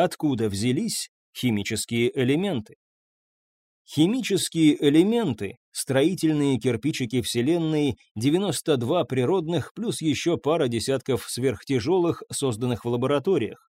Откуда взялись химические элементы? Химические элементы, строительные кирпичики Вселенной, 92 природных плюс еще пара десятков сверхтяжелых, созданных в лабораториях.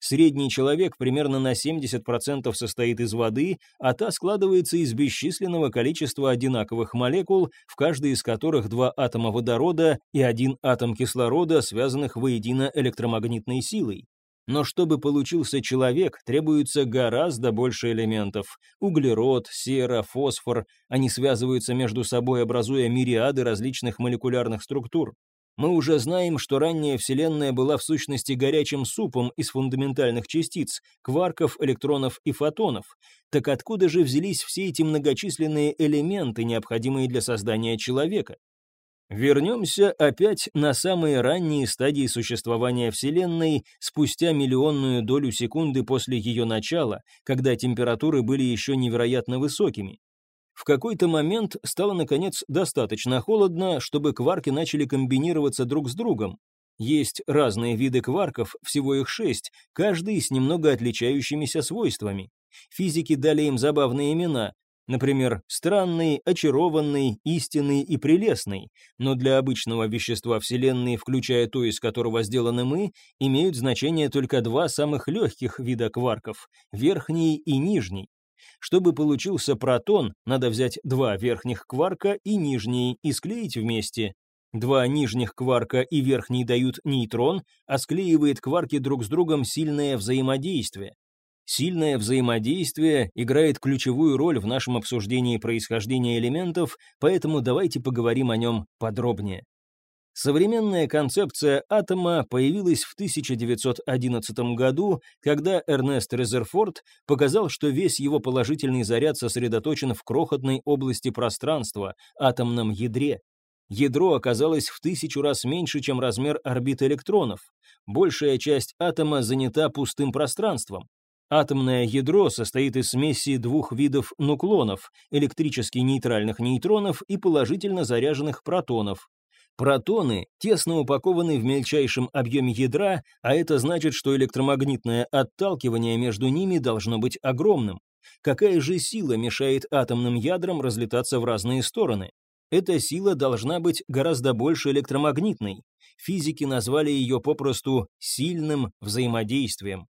Средний человек примерно на 70% состоит из воды, а та складывается из бесчисленного количества одинаковых молекул, в каждой из которых два атома водорода и один атом кислорода, связанных воедино электромагнитной силой. Но чтобы получился человек, требуется гораздо больше элементов. Углерод, сера, фосфор. Они связываются между собой, образуя мириады различных молекулярных структур. Мы уже знаем, что ранняя Вселенная была в сущности горячим супом из фундаментальных частиц, кварков, электронов и фотонов. Так откуда же взялись все эти многочисленные элементы, необходимые для создания человека? Вернемся опять на самые ранние стадии существования Вселенной, спустя миллионную долю секунды после ее начала, когда температуры были еще невероятно высокими. В какой-то момент стало, наконец, достаточно холодно, чтобы кварки начали комбинироваться друг с другом. Есть разные виды кварков, всего их шесть, каждый с немного отличающимися свойствами. Физики дали им забавные имена, Например, странный, очарованный, истинный и прелестный, но для обычного вещества Вселенной, включая то, из которого сделаны мы, имеют значение только два самых легких вида кварков – верхний и нижний. Чтобы получился протон, надо взять два верхних кварка и нижний и склеить вместе. Два нижних кварка и верхний дают нейтрон, а склеивает кварки друг с другом сильное взаимодействие. Сильное взаимодействие играет ключевую роль в нашем обсуждении происхождения элементов, поэтому давайте поговорим о нем подробнее. Современная концепция атома появилась в 1911 году, когда Эрнест Резерфорд показал, что весь его положительный заряд сосредоточен в крохотной области пространства, атомном ядре. Ядро оказалось в тысячу раз меньше, чем размер орбиты электронов. Большая часть атома занята пустым пространством. Атомное ядро состоит из смеси двух видов нуклонов, электрически нейтральных нейтронов и положительно заряженных протонов. Протоны тесно упакованы в мельчайшем объеме ядра, а это значит, что электромагнитное отталкивание между ними должно быть огромным. Какая же сила мешает атомным ядрам разлетаться в разные стороны? Эта сила должна быть гораздо больше электромагнитной. Физики назвали ее попросту «сильным взаимодействием».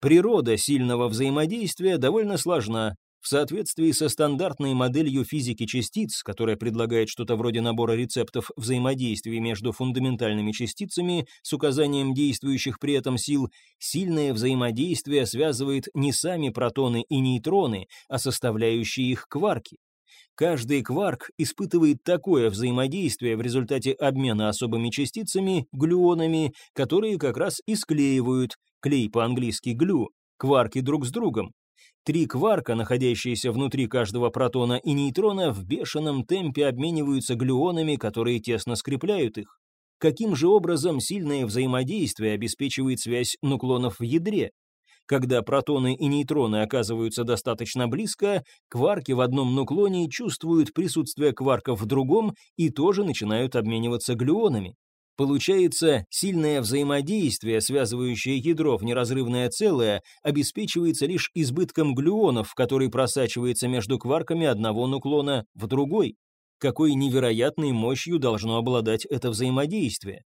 Природа сильного взаимодействия довольно сложна. В соответствии со стандартной моделью физики частиц, которая предлагает что-то вроде набора рецептов взаимодействия между фундаментальными частицами с указанием действующих при этом сил, сильное взаимодействие связывает не сами протоны и нейтроны, а составляющие их кварки. Каждый кварк испытывает такое взаимодействие в результате обмена особыми частицами, глюонами, которые как раз и склеивают, клей по-английски глю, кварки друг с другом. Три кварка, находящиеся внутри каждого протона и нейтрона, в бешеном темпе обмениваются глюонами, которые тесно скрепляют их. Каким же образом сильное взаимодействие обеспечивает связь нуклонов в ядре? Когда протоны и нейтроны оказываются достаточно близко, кварки в одном нуклоне чувствуют присутствие кварков в другом и тоже начинают обмениваться глюонами. Получается, сильное взаимодействие, связывающее ядро в неразрывное целое, обеспечивается лишь избытком глюонов, который просачивается между кварками одного нуклона в другой. Какой невероятной мощью должно обладать это взаимодействие?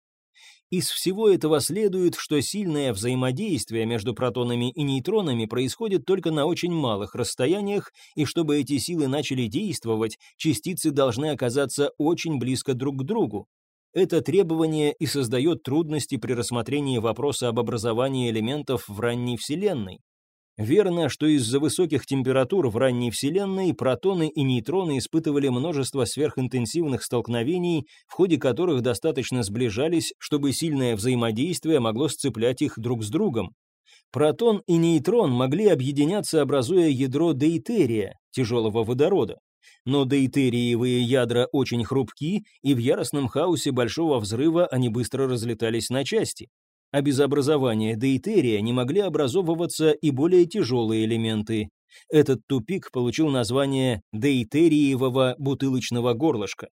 Из всего этого следует, что сильное взаимодействие между протонами и нейтронами происходит только на очень малых расстояниях, и чтобы эти силы начали действовать, частицы должны оказаться очень близко друг к другу. Это требование и создает трудности при рассмотрении вопроса об образовании элементов в ранней Вселенной. Верно, что из-за высоких температур в ранней Вселенной протоны и нейтроны испытывали множество сверхинтенсивных столкновений, в ходе которых достаточно сближались, чтобы сильное взаимодействие могло сцеплять их друг с другом. Протон и нейтрон могли объединяться, образуя ядро дейтерия, тяжелого водорода но дейтериевые ядра очень хрупки, и в яростном хаосе большого взрыва они быстро разлетались на части. А без образования дейтерия не могли образовываться и более тяжелые элементы. Этот тупик получил название дейтериевого бутылочного горлышка.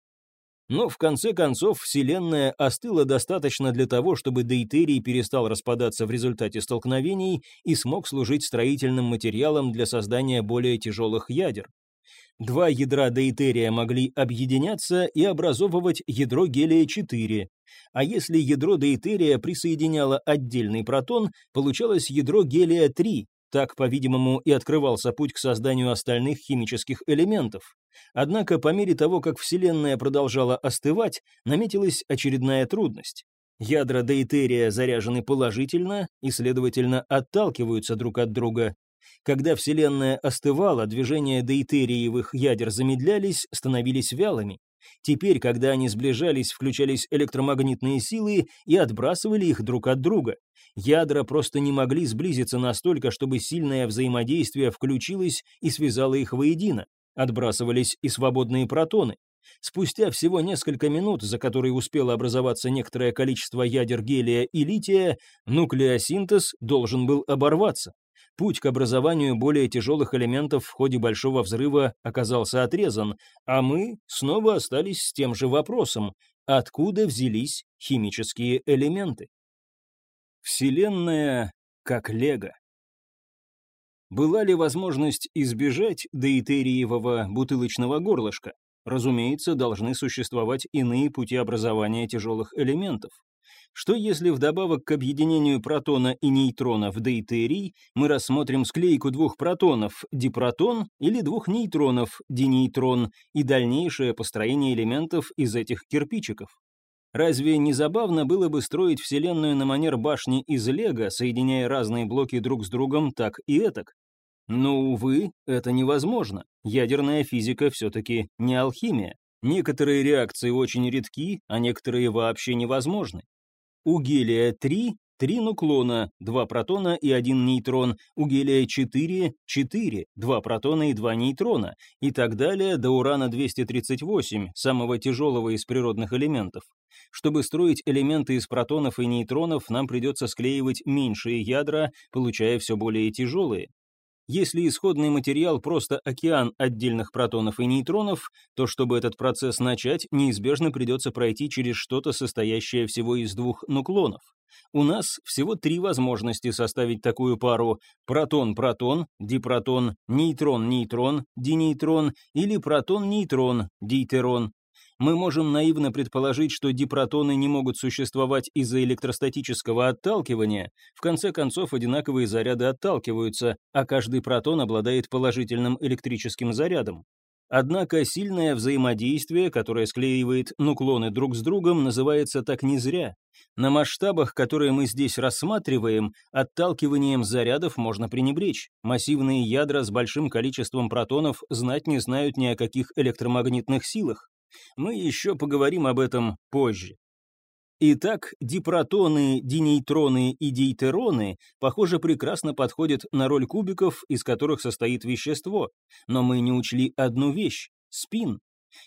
Но в конце концов Вселенная остыла достаточно для того, чтобы дейтерий перестал распадаться в результате столкновений и смог служить строительным материалом для создания более тяжелых ядер. Два ядра дейтерия могли объединяться и образовывать ядро гелия-4, а если ядро дейтерия присоединяло отдельный протон, получалось ядро гелия-3, так, по-видимому, и открывался путь к созданию остальных химических элементов. Однако по мере того, как Вселенная продолжала остывать, наметилась очередная трудность. Ядра дейтерия заряжены положительно и, следовательно, отталкиваются друг от друга. Когда Вселенная остывала, движения дейтериевых ядер замедлялись, становились вялыми. Теперь, когда они сближались, включались электромагнитные силы и отбрасывали их друг от друга. Ядра просто не могли сблизиться настолько, чтобы сильное взаимодействие включилось и связало их воедино. Отбрасывались и свободные протоны. Спустя всего несколько минут, за которые успело образоваться некоторое количество ядер гелия и лития, нуклеосинтез должен был оборваться. Путь к образованию более тяжелых элементов в ходе Большого взрыва оказался отрезан, а мы снова остались с тем же вопросом, откуда взялись химические элементы. Вселенная как лего. Была ли возможность избежать дейтериевого бутылочного горлышка? Разумеется, должны существовать иные пути образования тяжелых элементов. Что если вдобавок к объединению протона и нейтрона в дейтерий мы рассмотрим склейку двух протонов, дипротон, или двух нейтронов, динейтрон, и дальнейшее построение элементов из этих кирпичиков? Разве не забавно было бы строить Вселенную на манер башни из Лего, соединяя разные блоки друг с другом так и этак? Но, увы, это невозможно. Ядерная физика все-таки не алхимия. Некоторые реакции очень редки, а некоторые вообще невозможны. У гелия-3 три нуклона, два протона и один нейтрон, у гелия-4 четыре, два протона и два нейтрона, и так далее до урана-238, самого тяжелого из природных элементов. Чтобы строить элементы из протонов и нейтронов, нам придется склеивать меньшие ядра, получая все более тяжелые. Если исходный материал просто океан отдельных протонов и нейтронов, то чтобы этот процесс начать, неизбежно придется пройти через что-то, состоящее всего из двух нуклонов. У нас всего три возможности составить такую пару – протон-протон, дипротон, нейтрон-нейтрон, динейтрон или протон-нейтрон, дейтерон мы можем наивно предположить, что дипротоны не могут существовать из-за электростатического отталкивания, в конце концов одинаковые заряды отталкиваются, а каждый протон обладает положительным электрическим зарядом. Однако сильное взаимодействие, которое склеивает нуклоны друг с другом, называется так не зря. На масштабах, которые мы здесь рассматриваем, отталкиванием зарядов можно пренебречь. Массивные ядра с большим количеством протонов знать не знают ни о каких электромагнитных силах. Мы еще поговорим об этом позже. Итак, дипротоны, динейтроны и дейтероны, похоже, прекрасно подходят на роль кубиков, из которых состоит вещество. Но мы не учли одну вещь – спин.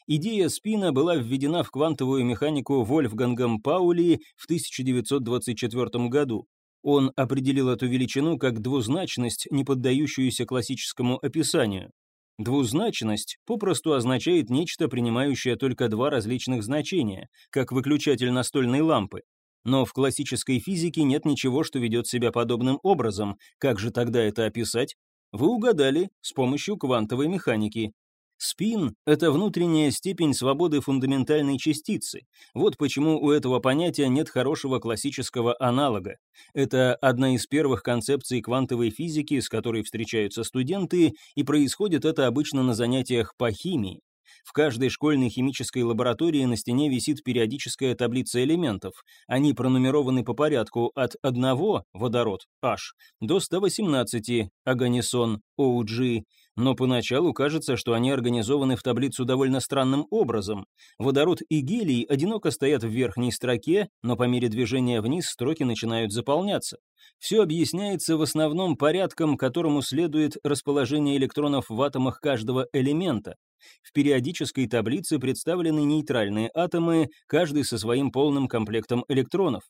Идея спина была введена в квантовую механику Вольфгангом Паули в 1924 году. Он определил эту величину как двузначность, не поддающуюся классическому описанию. Двузначность попросту означает нечто, принимающее только два различных значения, как выключатель настольной лампы. Но в классической физике нет ничего, что ведет себя подобным образом. Как же тогда это описать? Вы угадали, с помощью квантовой механики. Спин — это внутренняя степень свободы фундаментальной частицы. Вот почему у этого понятия нет хорошего классического аналога. Это одна из первых концепций квантовой физики, с которой встречаются студенты, и происходит это обычно на занятиях по химии. В каждой школьной химической лаборатории на стене висит периодическая таблица элементов. Они пронумерованы по порядку от 1 водород H до 118 агонисон OG но поначалу кажется, что они организованы в таблицу довольно странным образом. Водород и гелий одиноко стоят в верхней строке, но по мере движения вниз строки начинают заполняться. Все объясняется в основном порядком, которому следует расположение электронов в атомах каждого элемента. В периодической таблице представлены нейтральные атомы, каждый со своим полным комплектом электронов.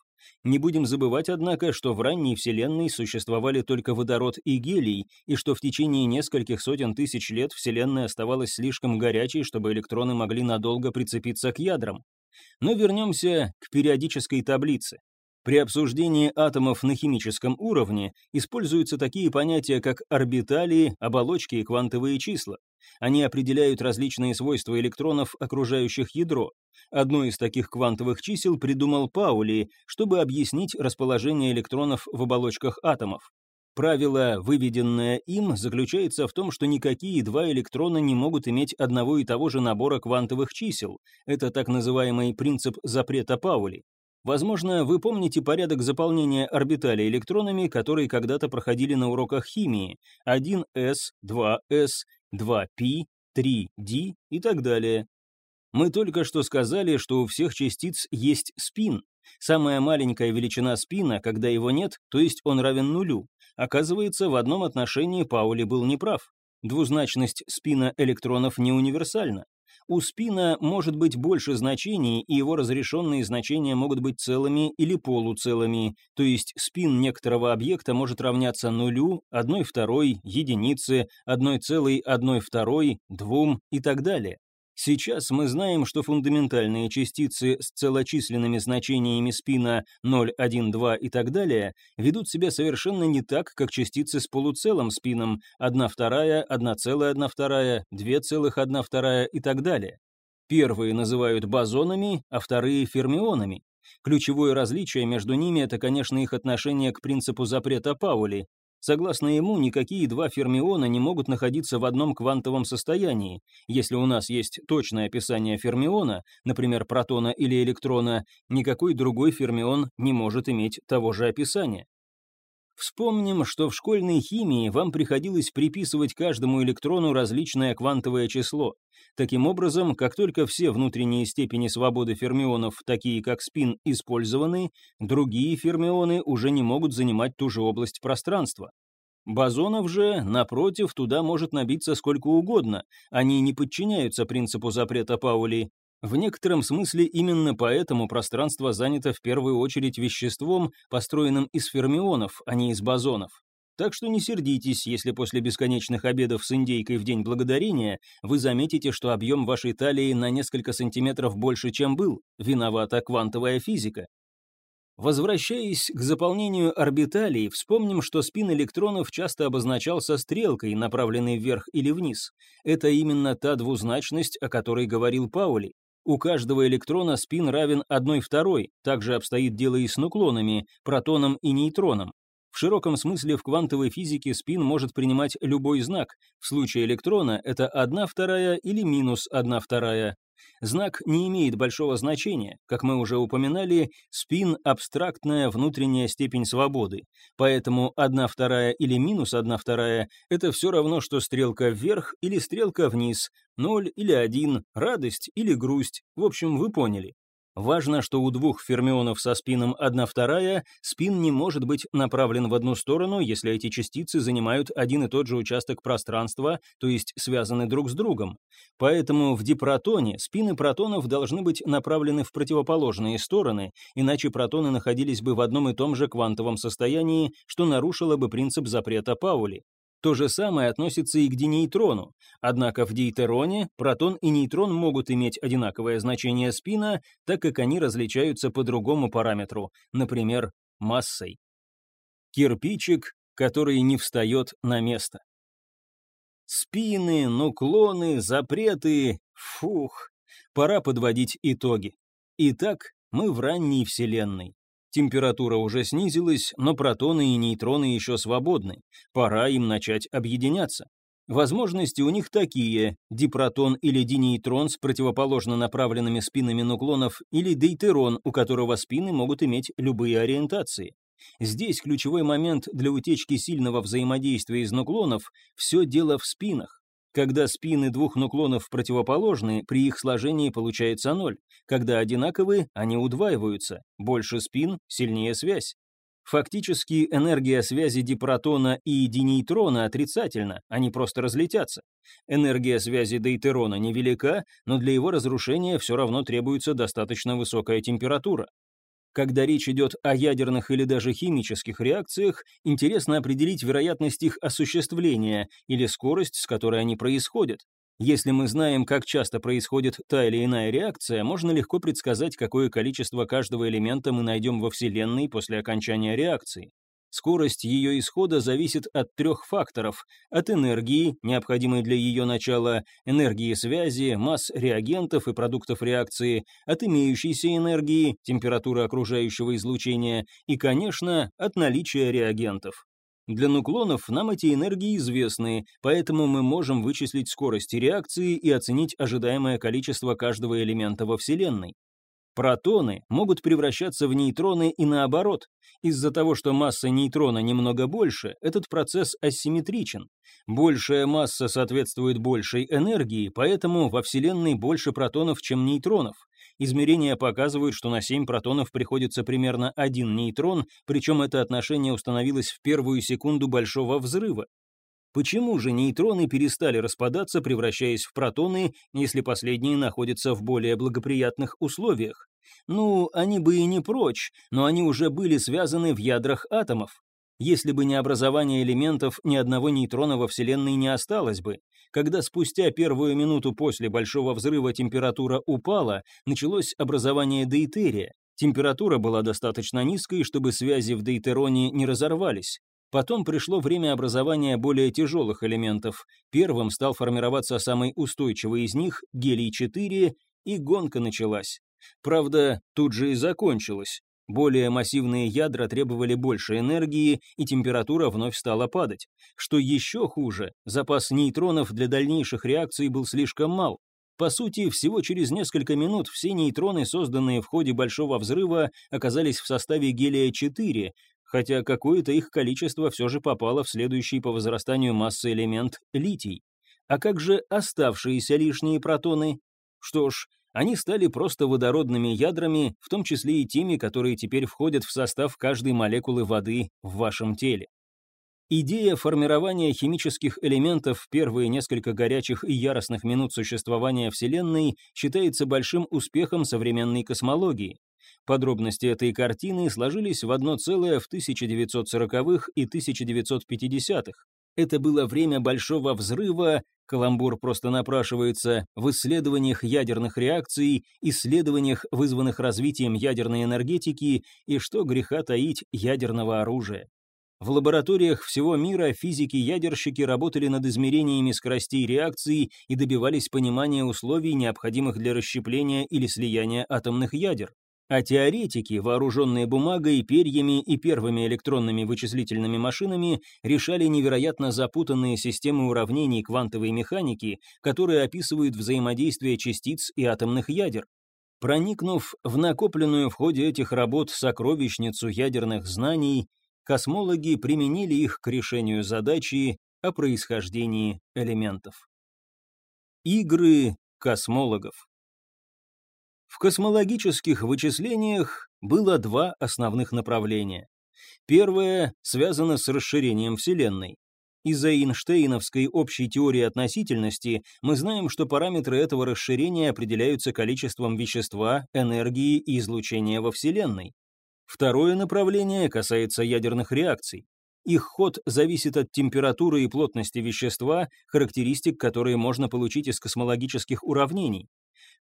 Не будем забывать, однако, что в ранней Вселенной существовали только водород и гелий, и что в течение нескольких сотен тысяч лет Вселенная оставалась слишком горячей, чтобы электроны могли надолго прицепиться к ядрам. Но вернемся к периодической таблице. При обсуждении атомов на химическом уровне используются такие понятия, как орбитали, оболочки и квантовые числа. Они определяют различные свойства электронов, окружающих ядро. Одно из таких квантовых чисел придумал Паули, чтобы объяснить расположение электронов в оболочках атомов. Правило, выведенное им, заключается в том, что никакие два электрона не могут иметь одного и того же набора квантовых чисел. Это так называемый принцип запрета Паули. Возможно, вы помните порядок заполнения орбитали электронами, которые когда-то проходили на уроках химии. 1s, 2s, 2p, 3d и так далее. Мы только что сказали, что у всех частиц есть спин. Самая маленькая величина спина, когда его нет, то есть он равен нулю. Оказывается, в одном отношении Паули был неправ. Двузначность спина электронов не универсальна. У спина может быть больше значений, и его разрешенные значения могут быть целыми или полуцелыми, то есть спин некоторого объекта может равняться нулю, одной второй, единице, одной целой, одной второй, двум и так далее. Сейчас мы знаем, что фундаментальные частицы с целочисленными значениями спина 0, 1, 2 и так далее ведут себя совершенно не так, как частицы с полуцелым спином 1 вторая, 1 целая 1 вторая, 2 целых 1 вторая и так далее. Первые называют бозонами, а вторые фермионами. Ключевое различие между ними – это, конечно, их отношение к принципу запрета Паули. Согласно ему, никакие два фермиона не могут находиться в одном квантовом состоянии. Если у нас есть точное описание фермиона, например, протона или электрона, никакой другой фермион не может иметь того же описания. Вспомним, что в школьной химии вам приходилось приписывать каждому электрону различное квантовое число. Таким образом, как только все внутренние степени свободы фермионов, такие как спин, использованы, другие фермионы уже не могут занимать ту же область пространства. Бозонов же, напротив, туда может набиться сколько угодно, они не подчиняются принципу запрета Паули. В некотором смысле именно поэтому пространство занято в первую очередь веществом, построенным из фермионов, а не из бозонов. Так что не сердитесь, если после бесконечных обедов с индейкой в День Благодарения вы заметите, что объем вашей талии на несколько сантиметров больше, чем был. Виновата квантовая физика. Возвращаясь к заполнению орбиталей, вспомним, что спин электронов часто обозначался стрелкой, направленной вверх или вниз. Это именно та двузначность, о которой говорил Паули. У каждого электрона спин равен 1 второй, также обстоит дело и с нуклонами, протоном и нейтроном. В широком смысле в квантовой физике спин может принимать любой знак. В случае электрона это 1 вторая или минус 1 вторая. Знак не имеет большого значения. Как мы уже упоминали, спин – абстрактная внутренняя степень свободы. Поэтому 1 вторая или минус 1 вторая – это все равно, что стрелка вверх или стрелка вниз, 0 или 1, радость или грусть. В общем, вы поняли. Важно, что у двух фермионов со спином 1 вторая спин не может быть направлен в одну сторону, если эти частицы занимают один и тот же участок пространства, то есть связаны друг с другом. Поэтому в дипротоне спины протонов должны быть направлены в противоположные стороны, иначе протоны находились бы в одном и том же квантовом состоянии, что нарушило бы принцип запрета Паули. То же самое относится и к динейтрону. Однако в дейтероне протон и нейтрон могут иметь одинаковое значение спина, так как они различаются по другому параметру, например, массой. Кирпичик, который не встает на место. Спины, нуклоны, запреты, фух, пора подводить итоги. Итак, мы в ранней Вселенной. Температура уже снизилась, но протоны и нейтроны еще свободны. Пора им начать объединяться. Возможности у них такие – дипротон или динейтрон с противоположно направленными спинами нуклонов или дейтерон, у которого спины могут иметь любые ориентации. Здесь ключевой момент для утечки сильного взаимодействия из нуклонов – все дело в спинах. Когда спины двух нуклонов противоположны, при их сложении получается ноль. Когда одинаковые, они удваиваются. Больше спин, сильнее связь. Фактически энергия связи дипротона и динейтрона отрицательна, они просто разлетятся. Энергия связи дейтерона невелика, но для его разрушения все равно требуется достаточно высокая температура. Когда речь идет о ядерных или даже химических реакциях, интересно определить вероятность их осуществления или скорость, с которой они происходят. Если мы знаем, как часто происходит та или иная реакция, можно легко предсказать, какое количество каждого элемента мы найдем во Вселенной после окончания реакции. Скорость ее исхода зависит от трех факторов – от энергии, необходимой для ее начала, энергии связи, масс реагентов и продуктов реакции, от имеющейся энергии, температуры окружающего излучения и, конечно, от наличия реагентов. Для нуклонов нам эти энергии известны, поэтому мы можем вычислить скорость реакции и оценить ожидаемое количество каждого элемента во Вселенной. Протоны могут превращаться в нейтроны и наоборот. Из-за того, что масса нейтрона немного больше, этот процесс асимметричен. Большая масса соответствует большей энергии, поэтому во Вселенной больше протонов, чем нейтронов. Измерения показывают, что на 7 протонов приходится примерно один нейтрон, причем это отношение установилось в первую секунду Большого взрыва. Почему же нейтроны перестали распадаться, превращаясь в протоны, если последние находятся в более благоприятных условиях? Ну, они бы и не прочь, но они уже были связаны в ядрах атомов. Если бы не образование элементов, ни одного нейтрона во Вселенной не осталось бы. Когда спустя первую минуту после Большого взрыва температура упала, началось образование дейтерия. Температура была достаточно низкой, чтобы связи в дейтероне не разорвались. Потом пришло время образования более тяжелых элементов. Первым стал формироваться самый устойчивый из них, гелий-4, и гонка началась. Правда, тут же и закончилась. Более массивные ядра требовали больше энергии, и температура вновь стала падать. Что еще хуже, запас нейтронов для дальнейших реакций был слишком мал. По сути, всего через несколько минут все нейтроны, созданные в ходе Большого взрыва, оказались в составе гелия-4, хотя какое-то их количество все же попало в следующий по возрастанию массы элемент литий. А как же оставшиеся лишние протоны? Что ж, они стали просто водородными ядрами, в том числе и теми, которые теперь входят в состав каждой молекулы воды в вашем теле. Идея формирования химических элементов в первые несколько горячих и яростных минут существования Вселенной считается большим успехом современной космологии. Подробности этой картины сложились в одно целое в 1940-х и 1950-х. Это было время Большого взрыва, каламбур просто напрашивается, в исследованиях ядерных реакций, исследованиях, вызванных развитием ядерной энергетики и, что греха таить, ядерного оружия. В лабораториях всего мира физики-ядерщики работали над измерениями скоростей реакции и добивались понимания условий, необходимых для расщепления или слияния атомных ядер. А теоретики, вооруженные бумагой, перьями и первыми электронными вычислительными машинами, решали невероятно запутанные системы уравнений квантовой механики, которые описывают взаимодействие частиц и атомных ядер. Проникнув в накопленную в ходе этих работ сокровищницу ядерных знаний, космологи применили их к решению задачи о происхождении элементов. Игры космологов в космологических вычислениях было два основных направления. Первое связано с расширением Вселенной. Из-за Эйнштейновской общей теории относительности мы знаем, что параметры этого расширения определяются количеством вещества, энергии и излучения во Вселенной. Второе направление касается ядерных реакций. Их ход зависит от температуры и плотности вещества, характеристик, которые можно получить из космологических уравнений.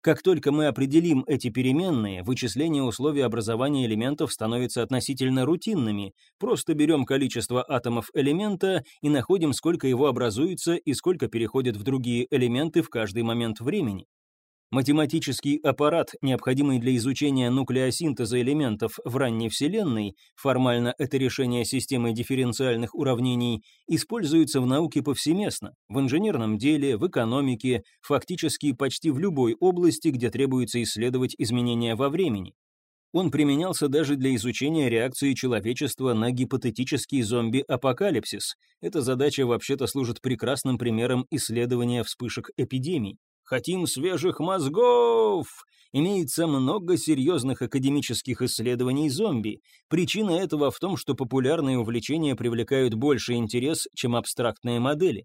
Как только мы определим эти переменные, вычисление условий образования элементов становится относительно рутинными. Просто берем количество атомов элемента и находим, сколько его образуется и сколько переходит в другие элементы в каждый момент времени. Математический аппарат, необходимый для изучения нуклеосинтеза элементов в ранней Вселенной, формально это решение системы дифференциальных уравнений, используется в науке повсеместно, в инженерном деле, в экономике, фактически почти в любой области, где требуется исследовать изменения во времени. Он применялся даже для изучения реакции человечества на гипотетический зомби-апокалипсис. Эта задача вообще-то служит прекрасным примером исследования вспышек эпидемий. Хотим свежих мозгов! Имеется много серьезных академических исследований зомби. Причина этого в том, что популярные увлечения привлекают больше интерес, чем абстрактные модели.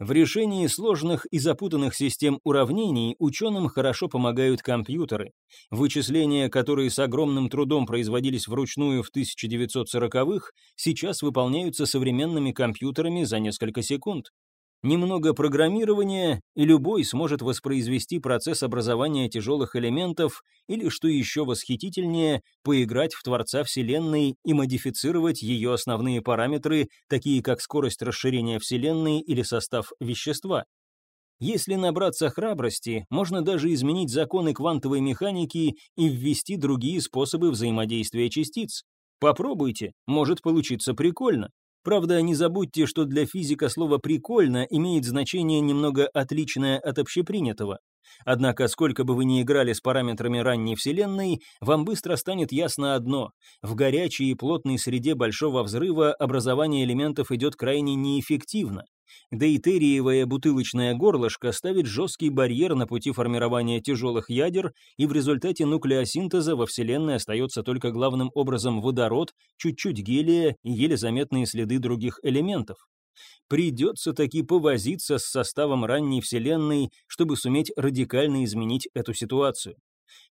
В решении сложных и запутанных систем уравнений ученым хорошо помогают компьютеры. Вычисления, которые с огромным трудом производились вручную в 1940-х, сейчас выполняются современными компьютерами за несколько секунд. Немного программирования, и любой сможет воспроизвести процесс образования тяжелых элементов или, что еще восхитительнее, поиграть в Творца Вселенной и модифицировать ее основные параметры, такие как скорость расширения Вселенной или состав вещества. Если набраться храбрости, можно даже изменить законы квантовой механики и ввести другие способы взаимодействия частиц. Попробуйте, может получиться прикольно. Правда, не забудьте, что для физика слово «прикольно» имеет значение немного отличное от общепринятого. Однако, сколько бы вы ни играли с параметрами ранней Вселенной, вам быстро станет ясно одно. В горячей и плотной среде Большого Взрыва образование элементов идет крайне неэффективно. Дейтериевое бутылочное горлышко ставит жесткий барьер на пути формирования тяжелых ядер, и в результате нуклеосинтеза во Вселенной остается только главным образом водород, чуть-чуть гелия и еле заметные следы других элементов. Придется таки повозиться с составом ранней Вселенной, чтобы суметь радикально изменить эту ситуацию.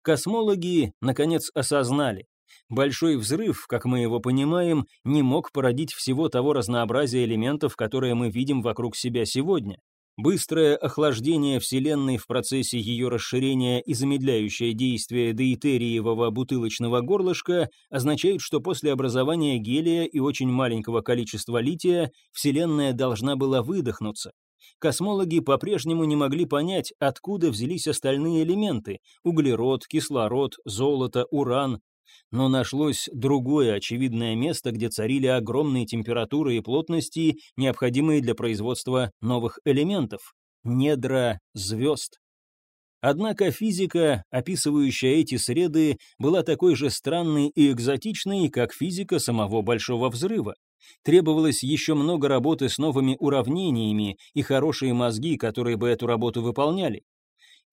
Космологи, наконец, осознали, Большой взрыв, как мы его понимаем, не мог породить всего того разнообразия элементов, которые мы видим вокруг себя сегодня. Быстрое охлаждение Вселенной в процессе ее расширения и замедляющее действие дейтериевого бутылочного горлышка означает, что после образования гелия и очень маленького количества лития Вселенная должна была выдохнуться. Космологи по-прежнему не могли понять, откуда взялись остальные элементы – углерод, кислород, золото, уран, но нашлось другое очевидное место, где царили огромные температуры и плотности, необходимые для производства новых элементов – недра звезд. Однако физика, описывающая эти среды, была такой же странной и экзотичной, как физика самого Большого Взрыва. Требовалось еще много работы с новыми уравнениями и хорошие мозги, которые бы эту работу выполняли.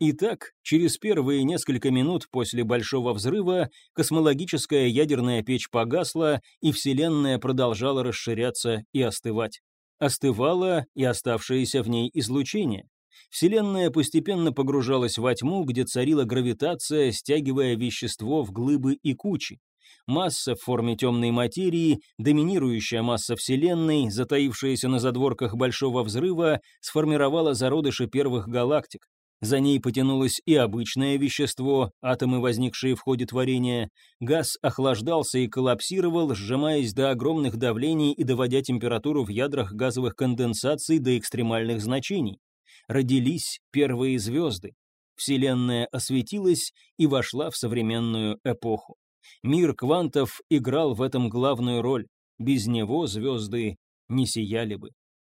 Итак, через первые несколько минут после Большого взрыва космологическая ядерная печь погасла, и Вселенная продолжала расширяться и остывать. Остывало и оставшееся в ней излучение. Вселенная постепенно погружалась во тьму, где царила гравитация, стягивая вещество в глыбы и кучи. Масса в форме темной материи, доминирующая масса Вселенной, затаившаяся на задворках Большого взрыва, сформировала зародыши первых галактик. За ней потянулось и обычное вещество, атомы, возникшие в ходе творения. Газ охлаждался и коллапсировал, сжимаясь до огромных давлений и доводя температуру в ядрах газовых конденсаций до экстремальных значений. Родились первые звезды. Вселенная осветилась и вошла в современную эпоху. Мир квантов играл в этом главную роль. Без него звезды не сияли бы.